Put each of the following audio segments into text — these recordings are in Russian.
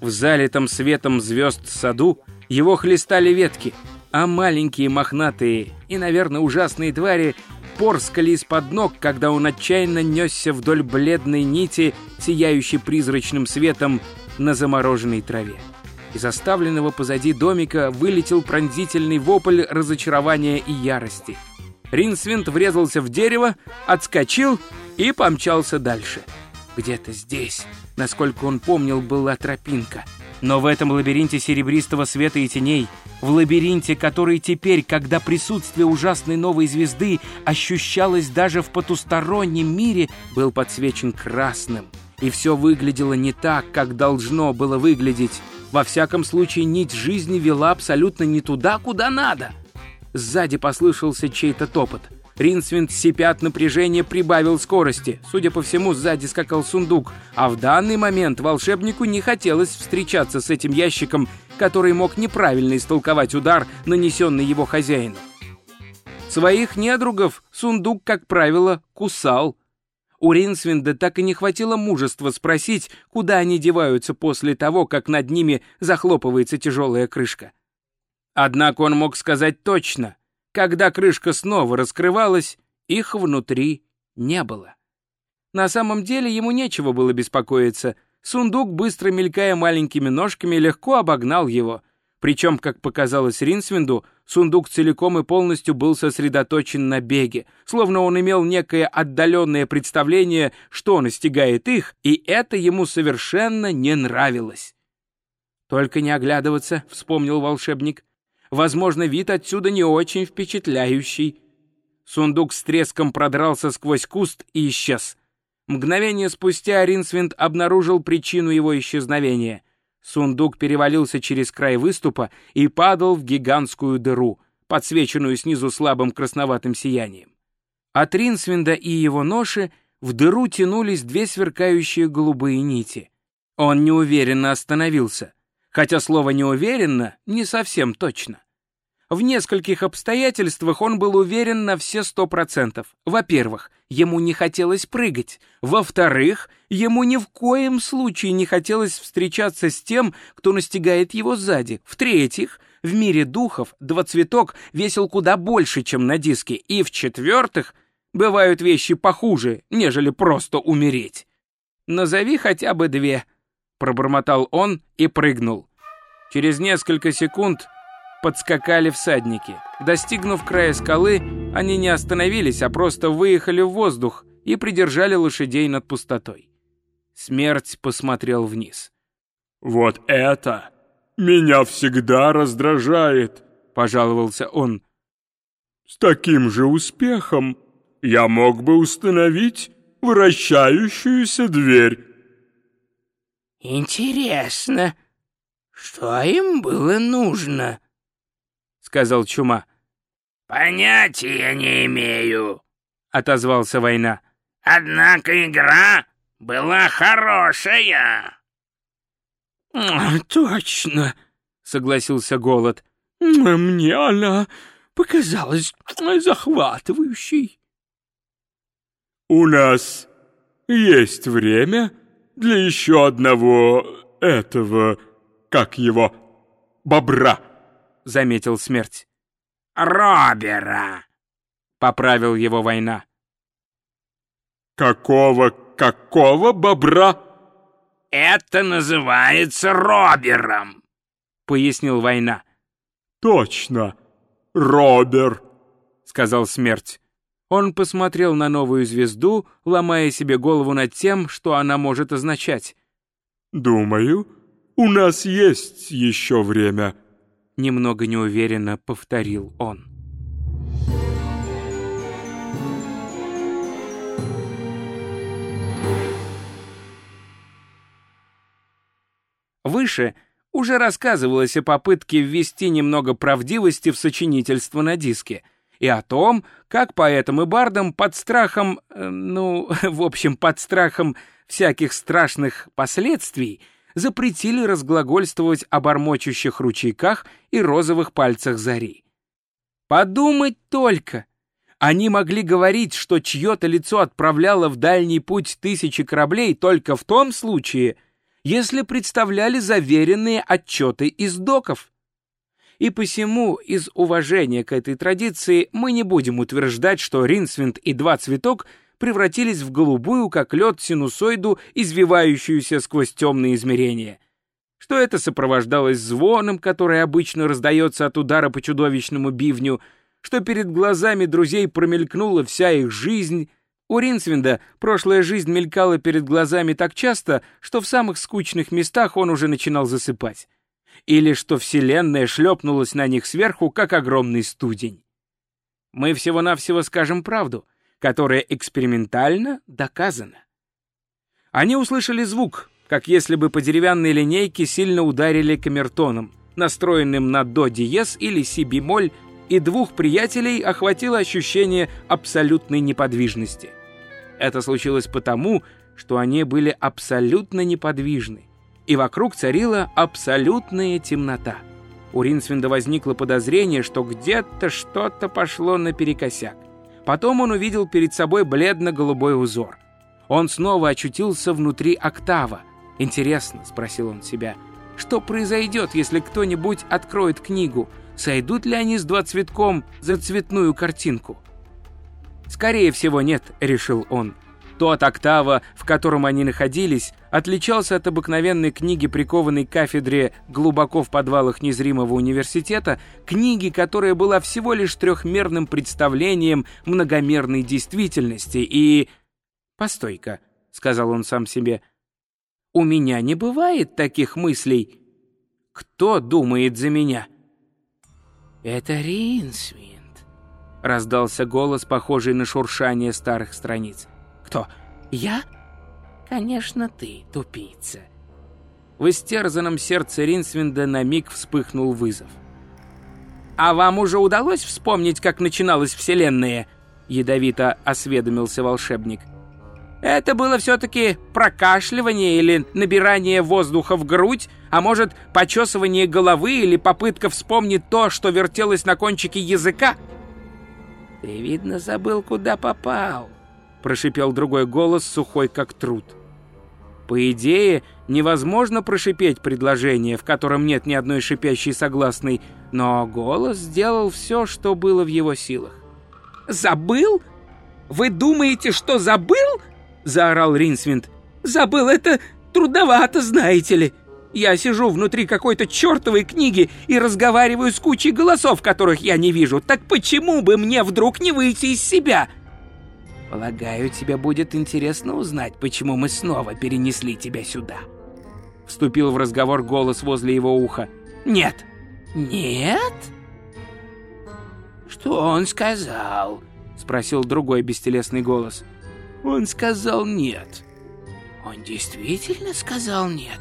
В залитом светом звезд саду его хлестали ветки, а маленькие мохнатые и, наверное, ужасные твари порскали из-под ног, когда он отчаянно несся вдоль бледной нити, сияющей призрачным светом на замороженной траве. Из оставленного позади домика вылетел пронзительный вопль разочарования и ярости. Ринсвинд врезался в дерево, отскочил и помчался дальше. Где-то здесь, насколько он помнил, была тропинка. Но в этом лабиринте серебристого света и теней, в лабиринте, который теперь, когда присутствие ужасной новой звезды ощущалось даже в потустороннем мире, был подсвечен красным. И все выглядело не так, как должно было выглядеть. Во всяком случае, нить жизни вела абсолютно не туда, куда надо. Сзади послышался чей-то топот. Ринсвинд, сипя от напряжения, прибавил скорости. Судя по всему, сзади скакал сундук. А в данный момент волшебнику не хотелось встречаться с этим ящиком, который мог неправильно истолковать удар, нанесенный его хозяину. Своих недругов сундук, как правило, кусал. У Ринсвинда так и не хватило мужества спросить, куда они деваются после того, как над ними захлопывается тяжелая крышка. Однако он мог сказать точно, когда крышка снова раскрывалась, их внутри не было. На самом деле ему нечего было беспокоиться. Сундук, быстро мелькая маленькими ножками, легко обогнал его. Причем, как показалось Ринсвинду, сундук целиком и полностью был сосредоточен на беге, словно он имел некое отдаленное представление, что настигает их, и это ему совершенно не нравилось. «Только не оглядываться», — вспомнил волшебник. «Возможно, вид отсюда не очень впечатляющий». Сундук с треском продрался сквозь куст и исчез. Мгновение спустя Ринсвинд обнаружил причину его исчезновения. Сундук перевалился через край выступа и падал в гигантскую дыру, подсвеченную снизу слабым красноватым сиянием. От Ринсвинда и его ноши в дыру тянулись две сверкающие голубые нити. Он неуверенно остановился, хотя слово «неуверенно» не совсем точно. В нескольких обстоятельствах он был уверен на все сто процентов. Во-первых, ему не хотелось прыгать. Во-вторых, ему ни в коем случае не хотелось встречаться с тем, кто настигает его сзади. В-третьих, в мире духов двоцветок весил куда больше, чем на диске. И в-четвертых, бывают вещи похуже, нежели просто умереть. «Назови хотя бы две», — пробормотал он и прыгнул. Через несколько секунд подскакали всадники. Достигнув края скалы, они не остановились, а просто выехали в воздух и придержали лошадей над пустотой. Смерть посмотрел вниз. «Вот это меня всегда раздражает», — пожаловался он. «С таким же успехом я мог бы установить вращающуюся дверь». «Интересно, что им было нужно?» сказал Чума. «Понятия не имею», — отозвался Война. «Однако игра была хорошая». «Точно», — согласился Голод. «Мне она показалась захватывающей». «У нас есть время для еще одного этого, как его, бобра» заметил смерть. «Робера!» — поправил его война. «Какого, какого бобра?» «Это называется Робером», — пояснил война. «Точно, Робер», — сказал смерть. Он посмотрел на новую звезду, ломая себе голову над тем, что она может означать. «Думаю, у нас есть еще время». Немного неуверенно повторил он. Выше уже рассказывалось о попытке ввести немного правдивости в сочинительство на диске и о том, как поэтам и бардам под страхом, э, ну, в общем, под страхом всяких страшных последствий – запретили разглагольствовать о бормочущих ручейках и розовых пальцах зари. Подумать только! Они могли говорить, что чье-то лицо отправляло в дальний путь тысячи кораблей только в том случае, если представляли заверенные отчеты из доков. И посему, из уважения к этой традиции, мы не будем утверждать, что Ринсвинд и Два Цветок превратились в голубую, как лед, синусоиду, извивающуюся сквозь темные измерения. Что это сопровождалось звоном, который обычно раздается от удара по чудовищному бивню, что перед глазами друзей промелькнула вся их жизнь. У Ринсвинда прошлая жизнь мелькала перед глазами так часто, что в самых скучных местах он уже начинал засыпать или что Вселенная шлепнулась на них сверху, как огромный студень. Мы всего-навсего скажем правду, которая экспериментально доказана. Они услышали звук, как если бы по деревянной линейке сильно ударили камертоном, настроенным на до диез или си бемоль, и двух приятелей охватило ощущение абсолютной неподвижности. Это случилось потому, что они были абсолютно неподвижны, и вокруг царила абсолютная темнота. У Ринсвинда возникло подозрение, что где-то что-то пошло наперекосяк. Потом он увидел перед собой бледно-голубой узор. Он снова очутился внутри октава. «Интересно», — спросил он себя, — «что произойдет, если кто-нибудь откроет книгу? Сойдут ли они с двоцветком за цветную картинку?» «Скорее всего, нет», — решил он. Тот октава, в котором они находились, отличался от обыкновенной книги, прикованной к кафедре глубоко в подвалах незримого университета, книги, которая была всего лишь трехмерным представлением многомерной действительности и... «Постой-ка», — сказал он сам себе, — «у меня не бывает таких мыслей. Кто думает за меня?» «Это Ринсвинд», — раздался голос, похожий на шуршание старых страниц. «Кто? Я?» «Конечно, ты, тупица». В истерзанном сердце Ринсвинда на миг вспыхнул вызов. «А вам уже удалось вспомнить, как начиналась Вселенная?» Ядовито осведомился волшебник. «Это было все-таки прокашливание или набирание воздуха в грудь, а может, почесывание головы или попытка вспомнить то, что вертелось на кончике языка?» «Ты, видно, забыл, куда попал», прошипел другой голос, сухой как труд. По идее, невозможно прошипеть предложение, в котором нет ни одной шипящей согласной, но голос сделал все, что было в его силах. «Забыл? Вы думаете, что забыл?» — заорал Ринсвинд. «Забыл, это трудновато, знаете ли. Я сижу внутри какой-то чертовой книги и разговариваю с кучей голосов, которых я не вижу. Так почему бы мне вдруг не выйти из себя?» Полагаю, тебе будет интересно узнать, почему мы снова перенесли тебя сюда. Вступил в разговор голос возле его уха. Нет. Нет? Что он сказал? Спросил другой бестелесный голос. Он сказал нет. Он действительно сказал нет?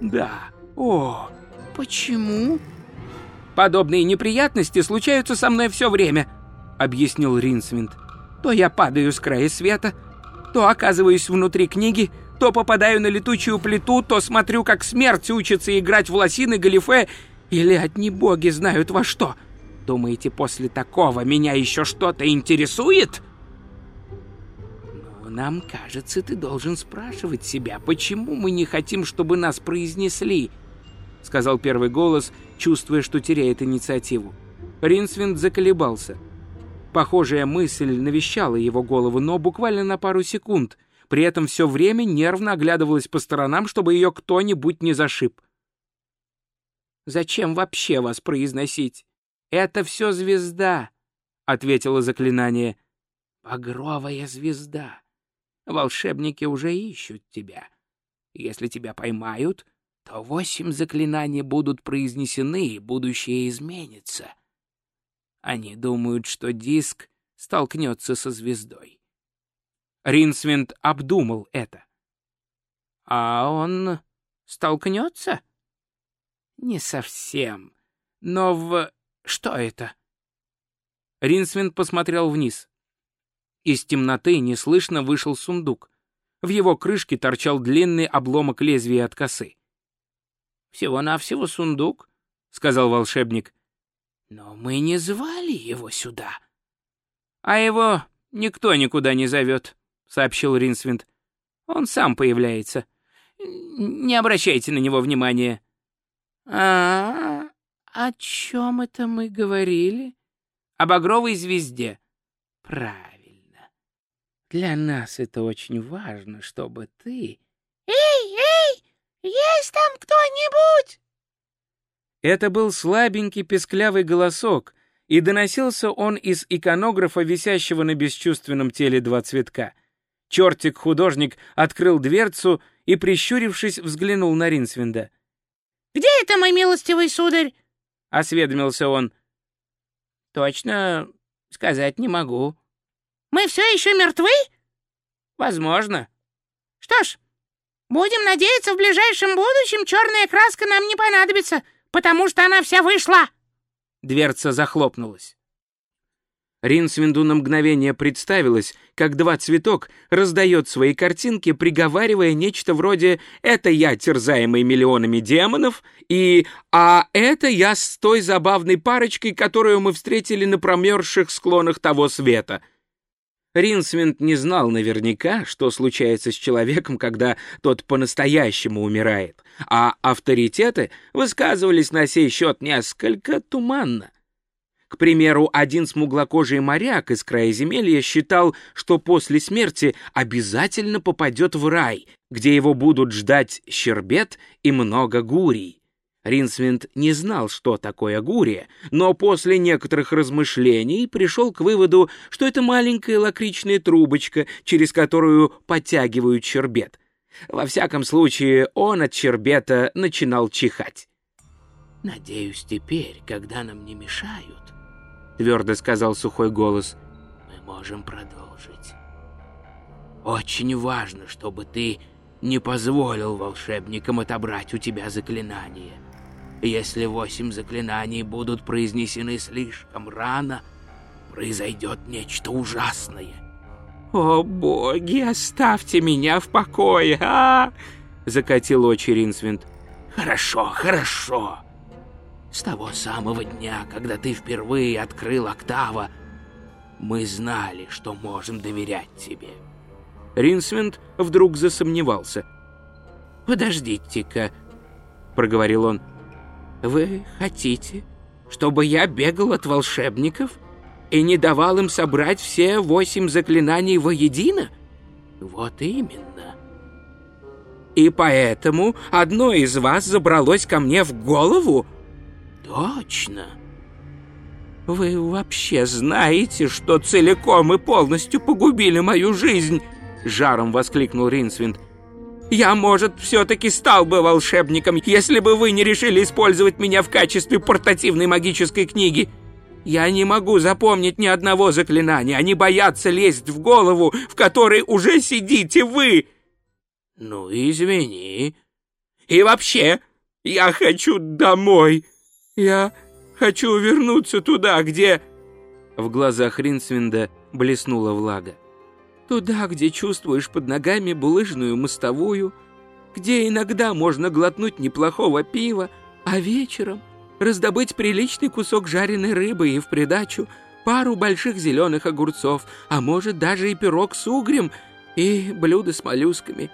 Да. О, почему? Подобные неприятности случаются со мной все время, объяснил Ринсвинд. То я падаю с края света, то оказываюсь внутри книги, то попадаю на летучую плиту, то смотрю, как смерть учится играть в лосины галифе, или одни боги знают во что. Думаете, после такого меня еще что-то интересует? Но нам кажется, ты должен спрашивать себя, почему мы не хотим, чтобы нас произнесли, сказал первый голос, чувствуя, что теряет инициативу. Ринсвинд заколебался — Похожая мысль навещала его голову, но буквально на пару секунд. При этом все время нервно оглядывалась по сторонам, чтобы ее кто-нибудь не зашиб. «Зачем вообще вас произносить? Это все звезда», — ответило заклинание. «Багровая звезда. Волшебники уже ищут тебя. Если тебя поймают, то восемь заклинаний будут произнесены, и будущее изменится. Они думают, что диск столкнется со звездой. Ринсвинд обдумал это. А он столкнется? Не совсем. Но в... Что это? Ринсвинд посмотрел вниз. Из темноты неслышно вышел сундук. В его крышке торчал длинный обломок лезвия от косы. «Всего-навсего сундук», — сказал волшебник. Но мы не звали его сюда. А его никто никуда не зовет, сообщил Ринсвинд. Он сам появляется. Не обращайте на него внимания. А, -а, о чем это мы говорили? О багровой звезде. Правильно. Для нас это очень важно, чтобы ты... Эй, эй, есть там кто-нибудь? Это был слабенький песклявый голосок, и доносился он из иконографа, висящего на бесчувственном теле два цветка. Чертик-художник открыл дверцу и, прищурившись, взглянул на Ринсвинда. «Где это, мой милостивый сударь?» — осведомился он. «Точно сказать не могу». «Мы все еще мертвы?» «Возможно». «Что ж, будем надеяться, в ближайшем будущем черная краска нам не понадобится, потому что она вся вышла». Дверца захлопнулась. Ринсвинду на мгновение представилось, как два цветок раздает свои картинки, приговаривая нечто вроде «это я, терзаемый миллионами демонов» и «а это я с той забавной парочкой, которую мы встретили на промерзших склонах того света». Ринсвинд не знал наверняка, что случается с человеком, когда тот по-настоящему умирает, а авторитеты высказывались на сей счет несколько туманно. К примеру, один смуглокожий моряк из края земелья считал, что после смерти обязательно попадет в рай, где его будут ждать щербет и много гурий. Ринсвинд не знал, что такое гурия, но после некоторых размышлений пришел к выводу, что это маленькая лакричная трубочка, через которую подтягивают щербет. Во всяком случае, он от щербета начинал чихать. «Надеюсь, теперь, когда нам не мешают, твердо сказал сухой голос. Мы можем продолжить. Очень важно, чтобы ты не позволил волшебникам отобрать у тебя заклинание. Если восемь заклинаний будут произнесены слишком рано, произойдет нечто ужасное. «О, боги, оставьте меня в покое, а!» — закатил очи Ринсвинд. «Хорошо, хорошо!» С того самого дня, когда ты впервые открыл Октава, мы знали, что можем доверять тебе. Ринсвинд вдруг засомневался. «Подождите-ка», — проговорил он. «Вы хотите, чтобы я бегал от волшебников и не давал им собрать все восемь заклинаний воедино? Вот именно. И поэтому одно из вас забралось ко мне в голову?» «Точно. Вы вообще знаете, что целиком и полностью погубили мою жизнь?» Жаром воскликнул Ринсвинд. «Я, может, все-таки стал бы волшебником, если бы вы не решили использовать меня в качестве портативной магической книги. Я не могу запомнить ни одного заклинания. Они боятся лезть в голову, в которой уже сидите вы». «Ну, извини. И вообще, я хочу домой». Я хочу вернуться туда, где...» В глазах Ринсвинда блеснула влага. «Туда, где чувствуешь под ногами булыжную мостовую, где иногда можно глотнуть неплохого пива, а вечером раздобыть приличный кусок жареной рыбы и в придачу пару больших зеленых огурцов, а может даже и пирог с угрем и блюдо с моллюсками»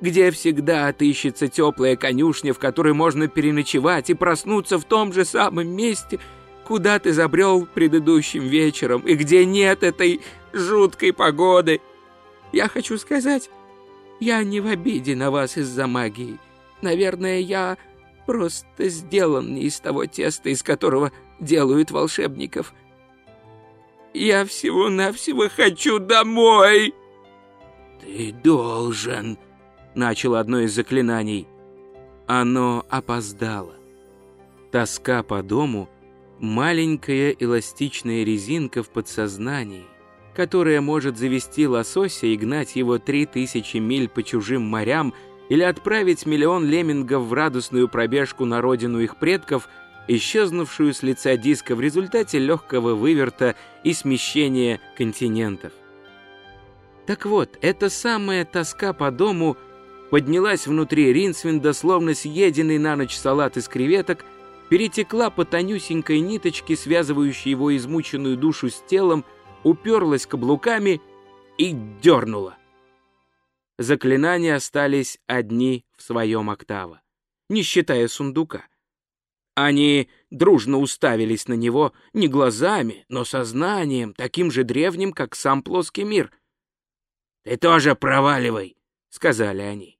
где всегда отыщется теплая конюшня, в которой можно переночевать и проснуться в том же самом месте, куда ты забрел предыдущим вечером, и где нет этой жуткой погоды. Я хочу сказать, я не в обиде на вас из-за магии. Наверное, я просто сделан не из того теста, из которого делают волшебников. Я всего-навсего хочу домой. Ты должен начал одно из заклинаний. Оно опоздало. Тоска по дому — маленькая эластичная резинка в подсознании, которая может завести лосося и гнать его три тысячи миль по чужим морям или отправить миллион леммингов в радостную пробежку на родину их предков, исчезнувшую с лица диска в результате легкого выверта и смещения континентов. Так вот, эта самая тоска по дому — поднялась внутри Ринсвинда, словно съеденный на ночь салат из креветок, перетекла по тонюсенькой ниточке, связывающей его измученную душу с телом, уперлась каблуками и дернула. заклинания остались одни в своем октава, не считая сундука. Они дружно уставились на него не глазами, но сознанием, таким же древним, как сам плоский мир. «Ты тоже проваливай», — сказали они.